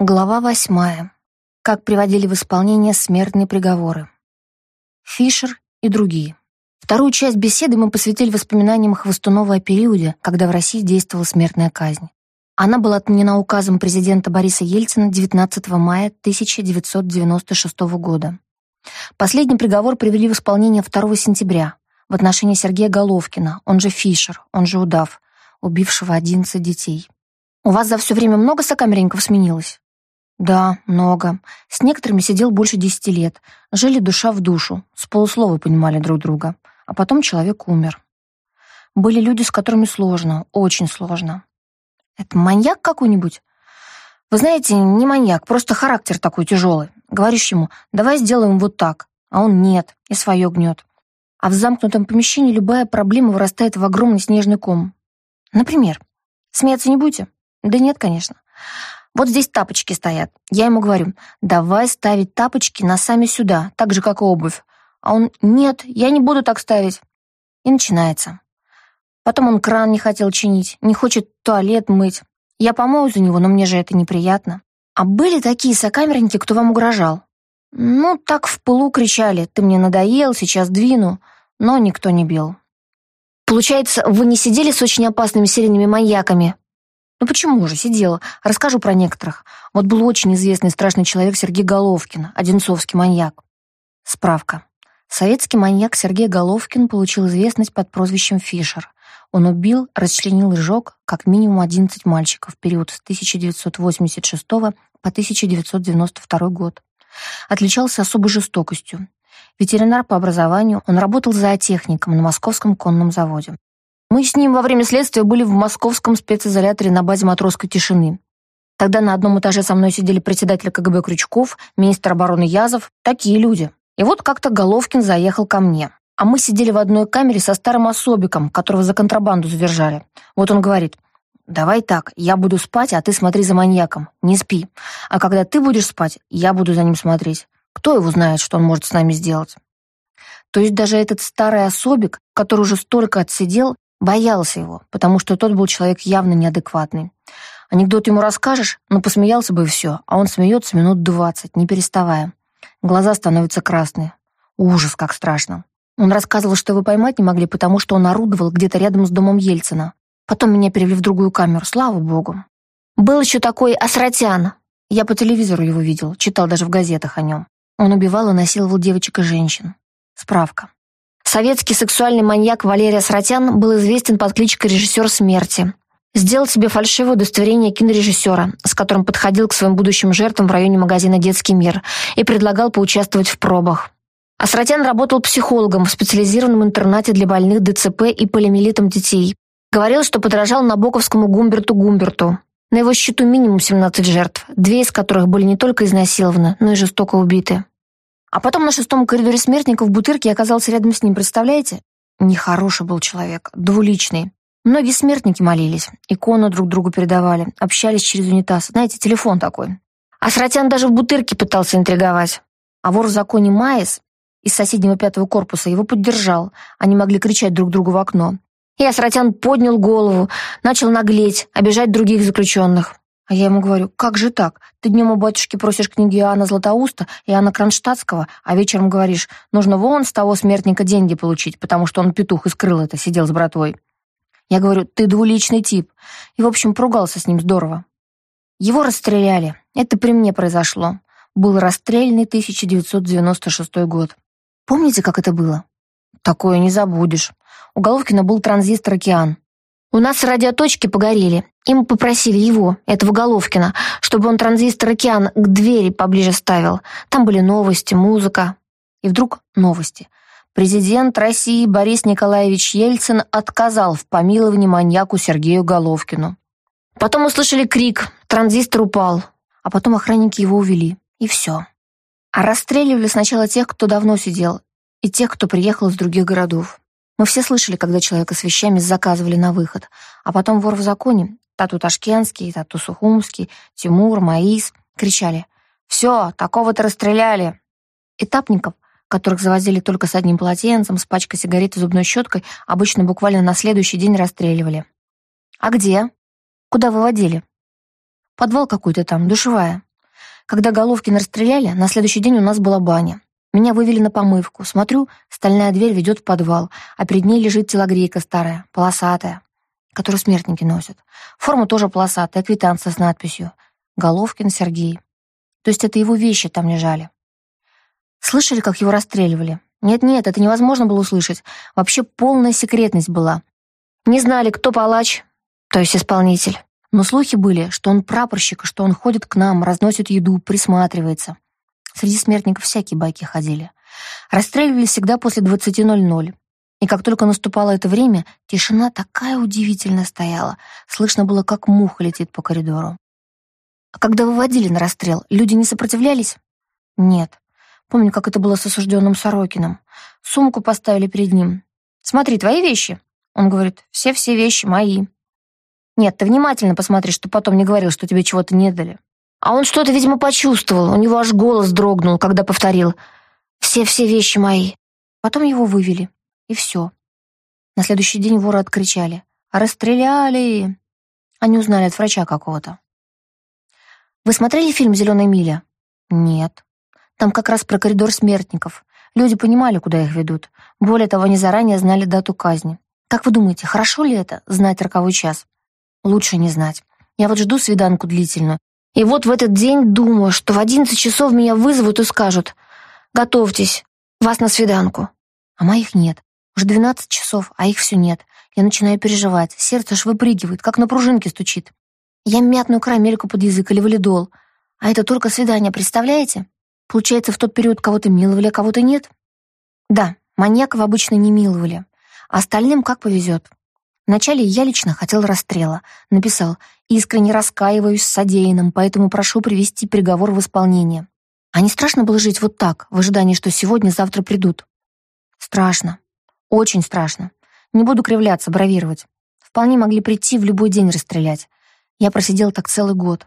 Глава восьмая. Как приводили в исполнение смертные приговоры. Фишер и другие. Вторую часть беседы мы посвятили воспоминаниям Хвостунова о периоде, когда в России действовала смертная казнь. Она была отменена указом президента Бориса Ельцина 19 мая 1996 года. Последний приговор привели в исполнение 2 сентября в отношении Сергея Головкина, он же Фишер, он же Удав, убившего 11 детей. У вас за все время много сокамерников сменилось? Да, много. С некоторыми сидел больше десяти лет. Жили душа в душу, с полуслова понимали друг друга. А потом человек умер. Были люди, с которыми сложно, очень сложно. Это маньяк какой-нибудь? Вы знаете, не маньяк, просто характер такой тяжелый. Говоришь ему, давай сделаем вот так, а он нет, и свое гнет. А в замкнутом помещении любая проблема вырастает в огромный снежный ком. Например, смеяться не будете? Да нет, конечно. Вот здесь тапочки стоят. Я ему говорю, давай ставить тапочки носами сюда, так же, как и обувь. А он, нет, я не буду так ставить. И начинается. Потом он кран не хотел чинить, не хочет туалет мыть. Я помою за него, но мне же это неприятно. А были такие сокамерники, кто вам угрожал? Ну, так в пылу кричали, ты мне надоел, сейчас двину, но никто не бил. Получается, вы не сидели с очень опасными серийными маньяками? Ну почему же, сидела. Расскажу про некоторых. Вот был очень известный страшный человек Сергей Головкин, одинцовский маньяк. Справка. Советский маньяк Сергей Головкин получил известность под прозвищем Фишер. Он убил, расчленил и сжег как минимум 11 мальчиков в период с 1986 по 1992 год. Отличался особой жестокостью. Ветеринар по образованию, он работал зоотехником на Московском конном заводе. Мы с ним во время следствия были в московском специзоляторе на базе матросской тишины. Тогда на одном этаже со мной сидели председатель КГБ Крючков, министр обороны Язов, такие люди. И вот как-то Головкин заехал ко мне. А мы сидели в одной камере со старым особиком, которого за контрабанду задержали. Вот он говорит, давай так, я буду спать, а ты смотри за маньяком, не спи. А когда ты будешь спать, я буду за ним смотреть. Кто его знает, что он может с нами сделать? То есть даже этот старый особик, который уже столько отсидел, Боялся его, потому что тот был человек явно неадекватный. Анекдот ему расскажешь, ну посмеялся бы и все, а он смеется минут двадцать, не переставая. Глаза становятся красные. Ужас, как страшно. Он рассказывал, что его поймать не могли, потому что он орудовал где-то рядом с домом Ельцина. Потом меня перевели в другую камеру, слава богу. Был еще такой Асратян. Я по телевизору его видел, читал даже в газетах о нем. Он убивал и насиловал девочек и женщин. Справка. Советский сексуальный маньяк Валерий Сратян был известен под кличкой «Режиссер смерти». Сделал себе фальшивое удостоверение кинорежиссера, с которым подходил к своим будущим жертвам в районе магазина «Детский мир» и предлагал поучаствовать в пробах. Асратян работал психологом в специализированном интернате для больных ДЦП и полимелитом детей. Говорил, что подражал Набоковскому Гумберту Гумберту. На его счету минимум 17 жертв, две из которых были не только изнасилованы, но и жестоко убиты. А потом на шестом коридоре смертников в бутырке оказался рядом с ним, представляете? Нехороший был человек, двуличный. Многие смертники молились, икону друг другу передавали, общались через унитаз. Знаете, телефон такой. А Сратян даже в бутырке пытался интриговать. А вор в законе Майес из соседнего пятого корпуса его поддержал. Они могли кричать друг другу в окно. И Асратян поднял голову, начал наглеть, обижать других заключенных. А я ему говорю, как же так? Ты днем у батюшки просишь книги Иоанна Златоуста и Иоанна Кронштадтского, а вечером говоришь, нужно вон с того смертника деньги получить, потому что он петух из крыл это сидел с братвой. Я говорю, ты двуличный тип. И, в общем, поругался с ним здорово. Его расстреляли. Это при мне произошло. Был расстрельный 1996 год. Помните, как это было? Такое не забудешь. У Головкина был транзистор «Океан». У нас радиоточки погорели, и мы попросили его, этого Головкина, чтобы он транзистор «Океан» к двери поближе ставил. Там были новости, музыка. И вдруг новости. Президент России Борис Николаевич Ельцин отказал в помиловании маньяку Сергею Головкину. Потом услышали крик, транзистор упал, а потом охранники его увели. И все. А расстреливали сначала тех, кто давно сидел, и тех, кто приехал из других городов. Мы все слышали, когда человека с вещами заказывали на выход, а потом вор в законе, Тату Ташкентский, Тату Сухумский, Тимур, Маис, кричали «Все, такого-то расстреляли!» Этапников, которых завозили только с одним полотенцем, с пачкой сигарет и зубной щеткой, обычно буквально на следующий день расстреливали. «А где? Куда выводили?» «Подвал какой-то там, душевая. Когда Головкина расстреляли, на следующий день у нас была баня. Меня вывели на помывку. Смотрю, стальная дверь ведет в подвал, а перед ней лежит телогрейка старая, полосатая, которую смертники носят. Форма тоже полосатая, квитанция с надписью «Головкин Сергей». То есть это его вещи там лежали. Слышали, как его расстреливали? Нет-нет, это невозможно было услышать. Вообще полная секретность была. Не знали, кто палач, то есть исполнитель. Но слухи были, что он прапорщик, что он ходит к нам, разносит еду, присматривается. Среди смертников всякие байки ходили. Расстреливали всегда после 20.00. И как только наступало это время, тишина такая удивительная стояла. Слышно было, как муха летит по коридору. А когда выводили на расстрел, люди не сопротивлялись? Нет. Помню, как это было с осужденным Сорокиным. Сумку поставили перед ним. «Смотри, твои вещи?» Он говорит, «Все-все вещи мои». Нет, ты внимательно посмотри, что потом не говорил, что тебе чего-то не дали. А он что-то, видимо, почувствовал. У него аж голос дрогнул, когда повторил «Все-все вещи мои». Потом его вывели. И все. На следующий день воры откричали «Расстреляли!» Они узнали от врача какого-то. Вы смотрели фильм «Зеленая миля»? Нет. Там как раз про коридор смертников. Люди понимали, куда их ведут. Более того, они заранее знали дату казни. Как вы думаете, хорошо ли это, знать роковой час? Лучше не знать. Я вот жду свиданку длительную. И вот в этот день думаю, что в одиннадцать часов меня вызовут и скажут «Готовьтесь, вас на свиданку». А моих нет. Уже двенадцать часов, а их все нет. Я начинаю переживать. Сердце аж выпрыгивает, как на пружинке стучит. Я мятную карамельку под язык или валидол. А это только свидание, представляете? Получается, в тот период кого-то миловали, а кого-то нет? Да, маньяков обычно не миловали. А остальным как повезет. Вначале я лично хотел расстрела. Написал «Искренне раскаиваюсь с содеянным, поэтому прошу привести приговор в исполнение». А не страшно было жить вот так, в ожидании, что сегодня-завтра придут? Страшно. Очень страшно. Не буду кривляться, бравировать. Вполне могли прийти в любой день расстрелять. Я просидел так целый год.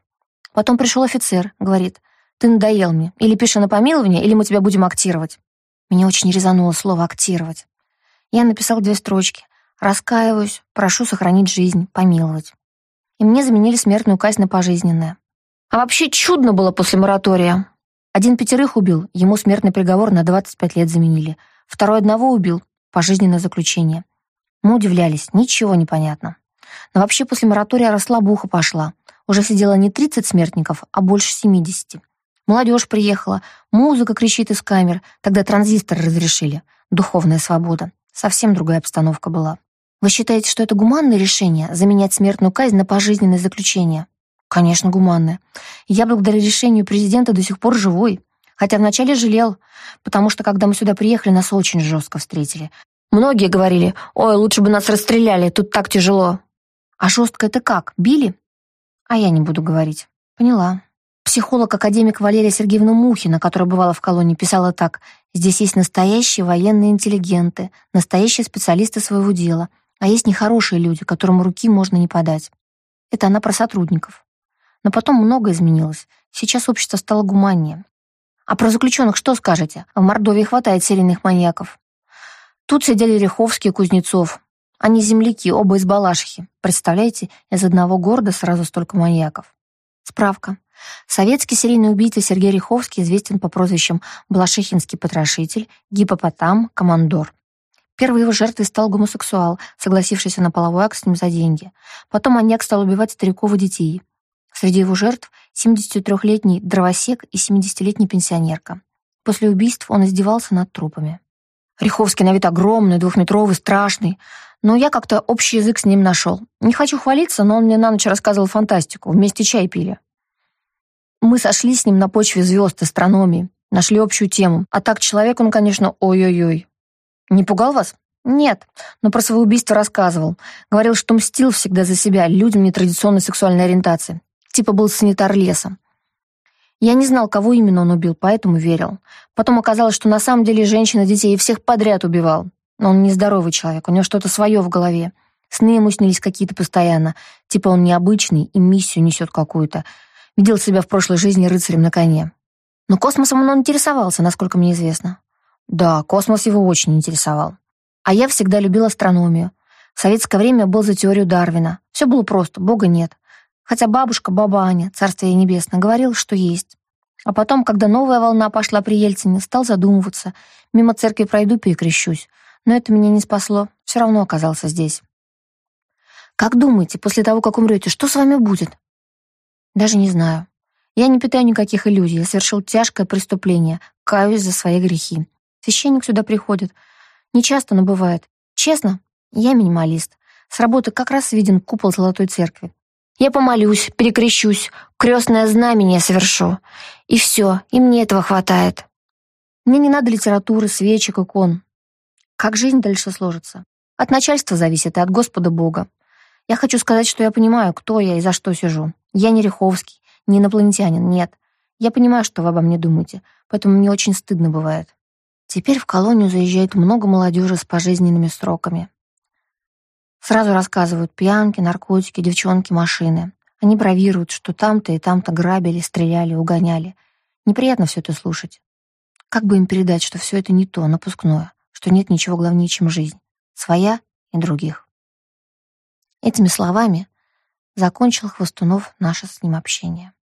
Потом пришел офицер, говорит, «Ты надоел мне. Или пиши на помилование, или мы тебя будем актировать». Меня очень резануло слово «актировать». Я написал две строчки. Раскаиваюсь, прошу сохранить жизнь, помиловать. И мне заменили смертную казнь на пожизненное. А вообще чудно было после моратория. Один пятерых убил, ему смертный приговор на 25 лет заменили. Второй одного убил, пожизненное заключение. Мы удивлялись, ничего не понятно. Но вообще после моратория расслабуха пошла. Уже сидело не 30 смертников, а больше 70. Молодежь приехала, музыка кричит из камер, тогда транзистор разрешили. Духовная свобода. Совсем другая обстановка была. Вы считаете, что это гуманное решение — заменять смертную казнь на пожизненное заключение? Конечно, гуманное. Я благодаря решению президента до сих пор живой. Хотя вначале жалел, потому что, когда мы сюда приехали, нас очень жестко встретили. Многие говорили, ой, лучше бы нас расстреляли, тут так тяжело. А жестко это как, били? А я не буду говорить. Поняла. Психолог-академик Валерия Сергеевна Мухина, которая бывала в колонии, писала так. «Здесь есть настоящие военные интеллигенты, настоящие специалисты своего дела, а есть нехорошие люди, которым руки можно не подать. Это она про сотрудников. Но потом многое изменилось. Сейчас общество стало гуманнее. А про заключенных что скажете? В Мордовии хватает серийных маньяков. Тут сидели Риховский и Кузнецов. Они земляки, оба из Балашихи. Представляете, из одного города сразу столько маньяков. Справка. Советский серийный убийца Сергей Риховский известен по прозвищам Балашихинский потрошитель, гипопотам, командор. Первой его жертвой стал гомосексуал, согласившийся на половой акт с ним за деньги. Потом маньяк стал убивать стариков и детей. Среди его жертв 73-летний дровосек и 70-летняя пенсионерка. После убийств он издевался над трупами. Риховский на вид огромный, двухметровый, страшный. Но я как-то общий язык с ним нашел. Не хочу хвалиться, но он мне на ночь рассказывал фантастику. Вместе чай пили. Мы сошли с ним на почве звезд, астрономии. Нашли общую тему. А так человек он, конечно, ой-ой-ой. Не пугал вас? Нет, но про свое убийство рассказывал. Говорил, что мстил всегда за себя, людям нетрадиционной сексуальной ориентации. Типа был санитар леса. Я не знал, кого именно он убил, поэтому верил. Потом оказалось, что на самом деле женщин, детей и всех подряд убивал. Но он нездоровый человек, у него что-то свое в голове. Сны ему снились какие-то постоянно. Типа он необычный и миссию несет какую-то. Видел себя в прошлой жизни рыцарем на коне. Но космосом он интересовался, насколько мне известно. Да, космос его очень интересовал. А я всегда любил астрономию. В советское время был за теорию Дарвина. Все было просто, Бога нет. Хотя бабушка, баба Аня, царствие небесное, говорил, что есть. А потом, когда новая волна пошла при Ельцине, стал задумываться. Мимо церкви пройду, перекрещусь. Но это меня не спасло. Все равно оказался здесь. Как думаете, после того, как умрете, что с вами будет? Даже не знаю. Я не питаю никаких иллюзий. Я совершил тяжкое преступление. Каюсь за свои грехи. Священник сюда приходит. Не часто, но бывает. Честно, я минималист. С работы как раз виден купол Золотой Церкви. Я помолюсь, перекрещусь, крестное знамение совершу. И все, и мне этого хватает. Мне не надо литературы, свечек, икон. Как жизнь дальше сложится? От начальства зависит и от Господа Бога. Я хочу сказать, что я понимаю, кто я и за что сижу. Я не Риховский, не инопланетянин, нет. Я понимаю, что вы обо мне думаете, поэтому мне очень стыдно бывает. Теперь в колонию заезжает много молодежи с пожизненными сроками. Сразу рассказывают пьянки, наркотики, девчонки, машины. Они бравируют, что там-то и там-то грабили, стреляли, угоняли. Неприятно все это слушать. Как бы им передать, что все это не то, напускное, что нет ничего главнее, чем жизнь, своя и других. Этими словами закончил Хвостунов наше с ним общение.